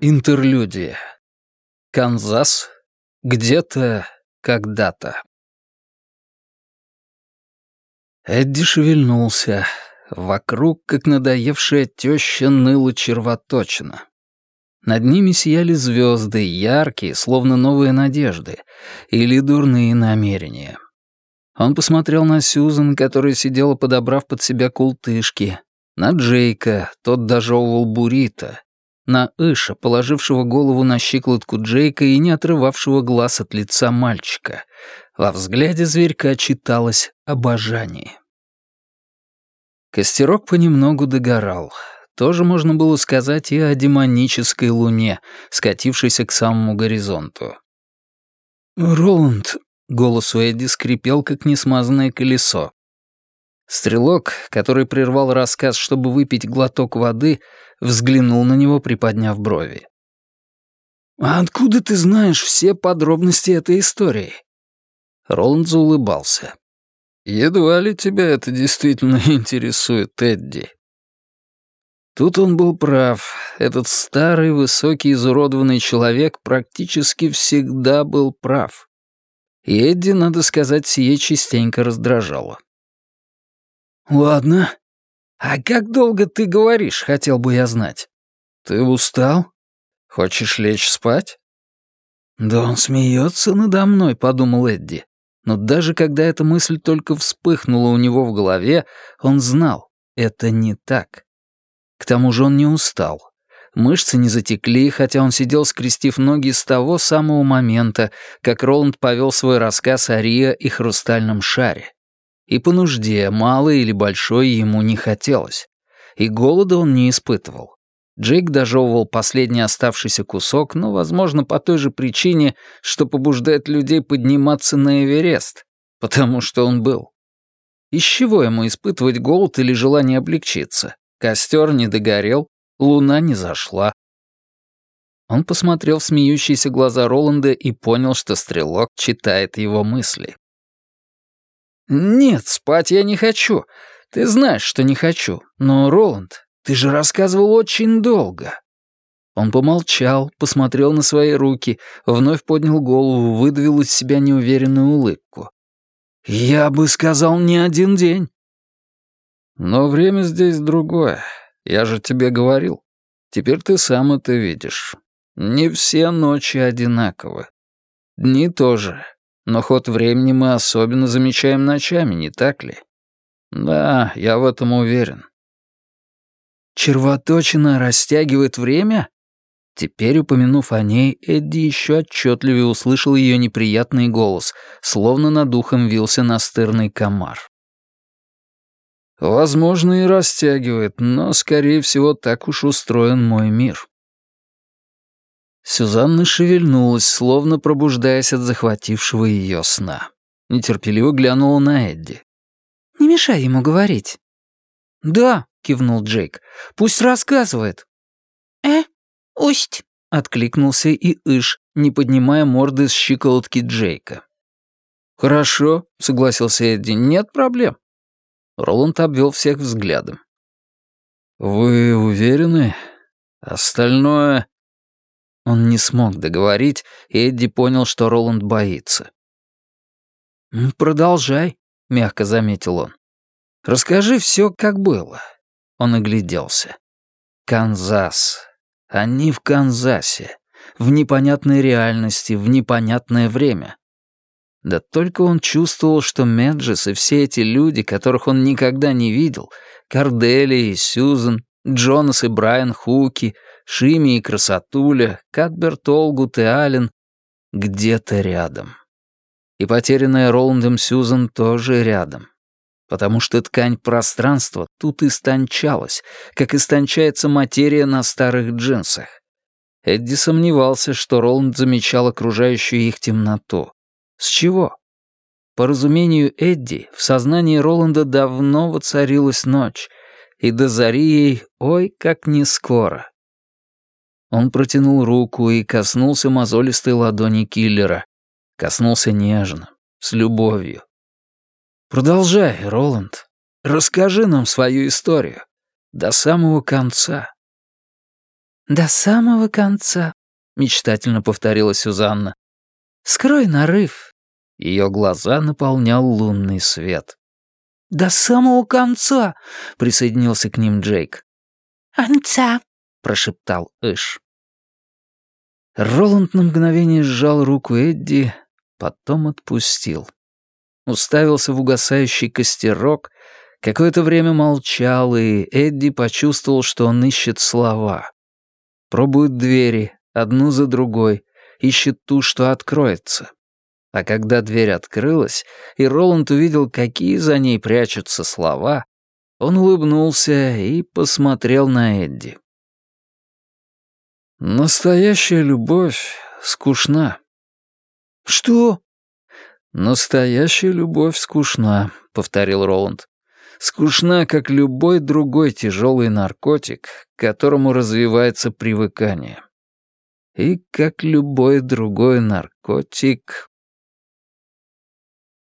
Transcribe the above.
Интерлюдия. Канзас. Где-то, когда-то. Эдди шевельнулся. Вокруг, как надоевшая теща, ныла червоточина. Над ними сияли звезды, яркие, словно новые надежды, или дурные намерения. Он посмотрел на Сьюзан, которая сидела, подобрав под себя култышки, на Джейка, тот дожевывал буррито, на Иша, положившего голову на щиколотку Джейка и не отрывавшего глаз от лица мальчика. Во взгляде зверька читалось обожание. Костерок понемногу догорал. Тоже можно было сказать и о демонической луне, скатившейся к самому горизонту. «Роланд», — голос у Эдди скрипел, как несмазанное колесо. Стрелок, который прервал рассказ, чтобы выпить глоток воды, взглянул на него, приподняв брови. «А откуда ты знаешь все подробности этой истории?» Роланд заулыбался. «Едва ли тебя это действительно интересует, Эдди?» Тут он был прав. Этот старый, высокий, изуродованный человек практически всегда был прав. И Эдди, надо сказать, сие частенько раздражало. «Ладно. А как долго ты говоришь, хотел бы я знать? Ты устал? Хочешь лечь спать?» «Да он смеется надо мной», — подумал Эдди. Но даже когда эта мысль только вспыхнула у него в голове, он знал, это не так. К тому же он не устал. Мышцы не затекли, хотя он сидел, скрестив ноги с того самого момента, как Роланд повел свой рассказ о Рио и хрустальном шаре. И по нужде, малой или большой, ему не хотелось. И голода он не испытывал. Джейк дожевывал последний оставшийся кусок, но, возможно, по той же причине, что побуждает людей подниматься на Эверест, потому что он был. Из чего ему испытывать голод или желание облегчиться? Костер не догорел, луна не зашла. Он посмотрел в смеющиеся глаза Роланда и понял, что стрелок читает его мысли. «Нет, спать я не хочу. Ты знаешь, что не хочу. Но, Роланд, ты же рассказывал очень долго». Он помолчал, посмотрел на свои руки, вновь поднял голову, выдавил из себя неуверенную улыбку. «Я бы сказал, не один день». «Но время здесь другое. Я же тебе говорил. Теперь ты сам это видишь. Не все ночи одинаковы. Дни тоже. Но ход времени мы особенно замечаем ночами, не так ли? Да, я в этом уверен. Червоточина растягивает время? Теперь, упомянув о ней, Эдди еще отчетливее услышал ее неприятный голос, словно над ухом вился настырный комар. «Возможно, и растягивает, но, скорее всего, так уж устроен мой мир». Сюзанна шевельнулась, словно пробуждаясь от захватившего ее сна. Нетерпеливо глянула на Эдди. «Не мешай ему говорить». «Да», — кивнул Джейк, — «пусть рассказывает». «Э, усть», — откликнулся и Иш, не поднимая морды с щиколотки Джейка. «Хорошо», — согласился Эдди, — «нет проблем». Роланд обвел всех взглядом. «Вы уверены? Остальное...» Он не смог договорить, и Эдди понял, что Роланд боится. «Продолжай», — мягко заметил он. «Расскажи все, как было». Он огляделся. «Канзас. Они в Канзасе. В непонятной реальности, в непонятное время». Да только он чувствовал, что Меджес и все эти люди, которых он никогда не видел, Корделия и Сьюзен, Джонас и Брайан Хуки, Шими и Красотуля, Катберт, Олгут и Аллен где-то рядом. И потерянная Роландом Сьюзан тоже рядом. Потому что ткань пространства тут истончалась, как истончается материя на старых джинсах. Эдди сомневался, что Роланд замечал окружающую их темноту. С чего? По разумению Эдди, в сознании Роланда давно воцарилась ночь, и до зари ей, ой, как не скоро. Он протянул руку и коснулся мозолистой ладони киллера. Коснулся нежно, с любовью. «Продолжай, Роланд. Расскажи нам свою историю. До самого конца». До самого конца», — мечтательно повторила Сюзанна. «Скрой нарыв». Ее глаза наполнял лунный свет. «До самого конца», — присоединился к ним Джейк. «Конца», — прошептал Эш. Роланд на мгновение сжал руку Эдди, потом отпустил. Уставился в угасающий костерок, какое-то время молчал, и Эдди почувствовал, что он ищет слова. Пробует двери, одну за другой, ищет ту, что откроется. А когда дверь открылась, и Роланд увидел, какие за ней прячутся слова, он улыбнулся и посмотрел на Эдди. «Настоящая любовь скучна». «Что?» «Настоящая любовь скучна», — повторил Роланд. «Скучна, как любой другой тяжелый наркотик, к которому развивается привыкание. И как любой другой наркотик...»